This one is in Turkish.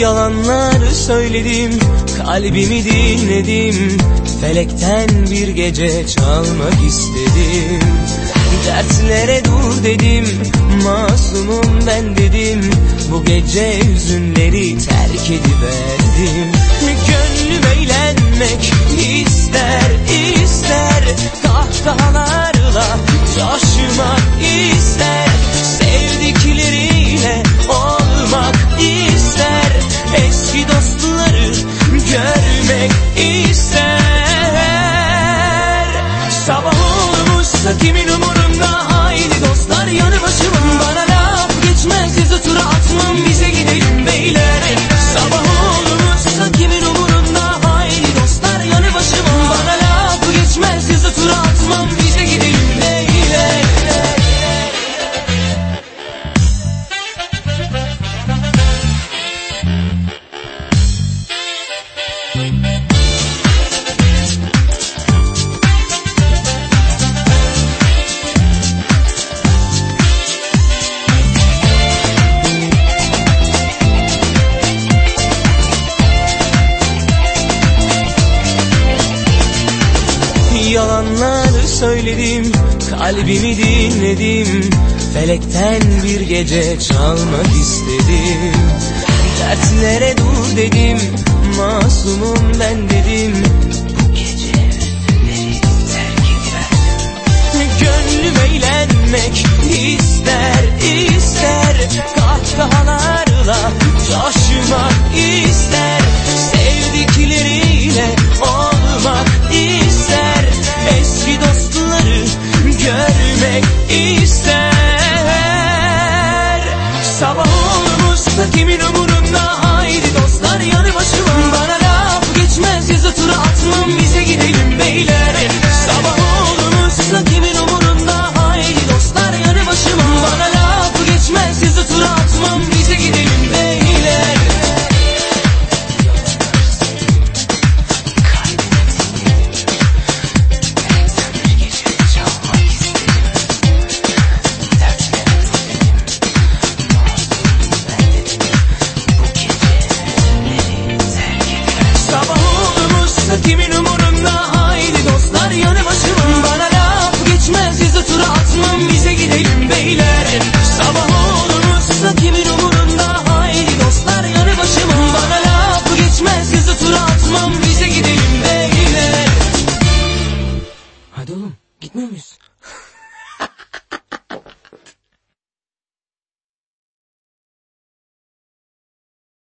yalanlar söyledim Kalbimi dinledim Felekten bir gece çalmak istedim. Dertlere dur dedim Masumum ben dedim Bu gece hüzünleri terk ediverdim. Gönlüm eğlenmek görmek ister. Sabah olmuşsa kimin umurunda Yalanlar söyledim Kalbimi dinledim Felekten bir gece çalmak istedim. Dertlere dur dedim Masumum ben dedim. görmek ister.